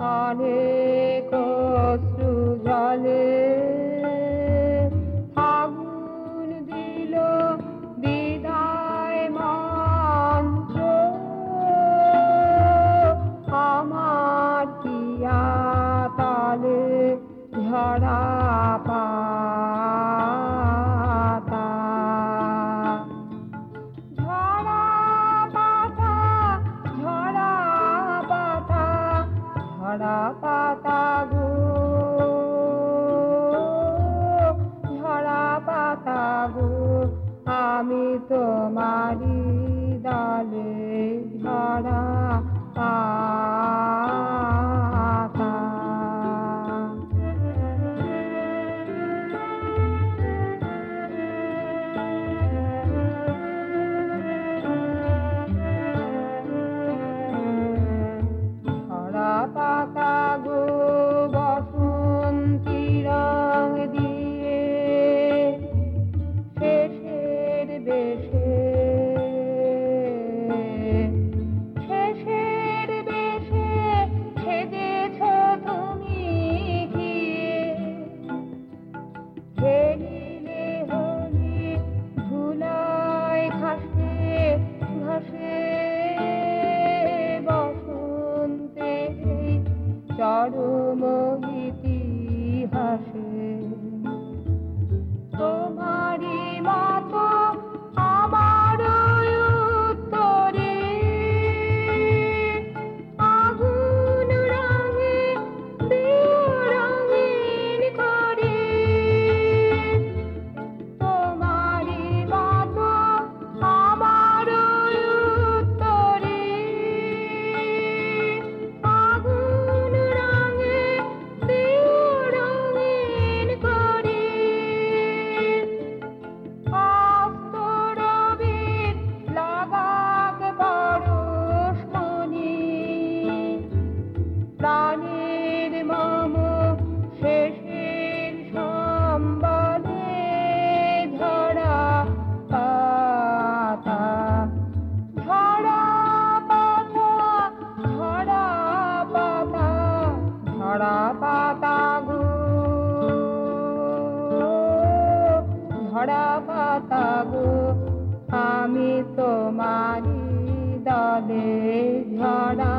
on it. झडा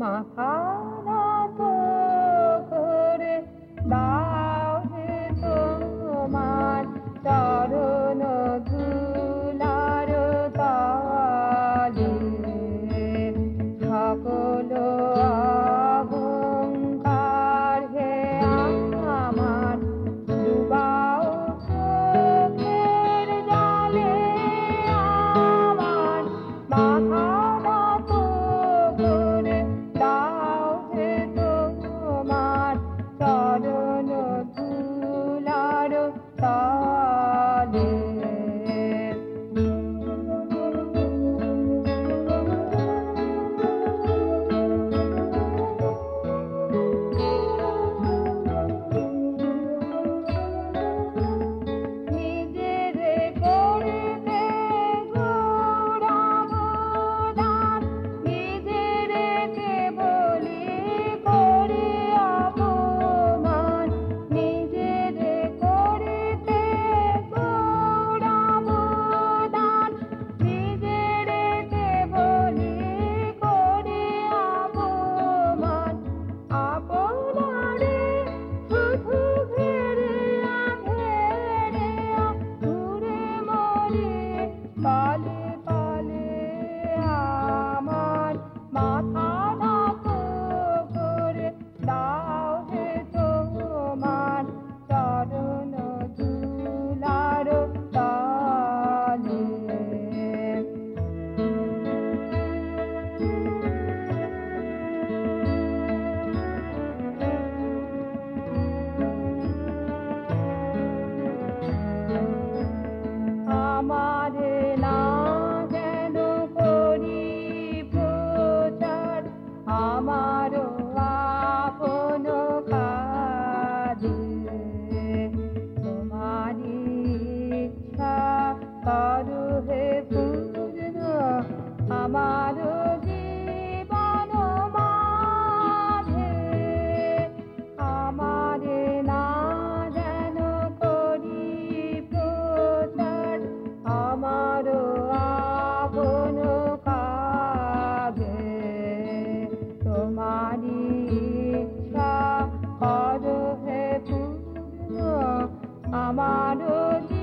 马哈 আমারে amanın